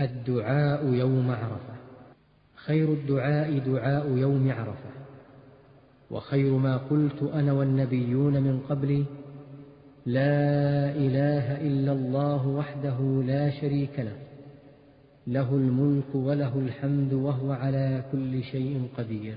الدعاء يوم عرفة. خير الدعاء دعاء يوم عرفة. وخير ما قلت أنا والنبيون من قبلي لا إله إلا الله وحده لا شريك له له الملك وله الحمد وهو على كل شيء قدير.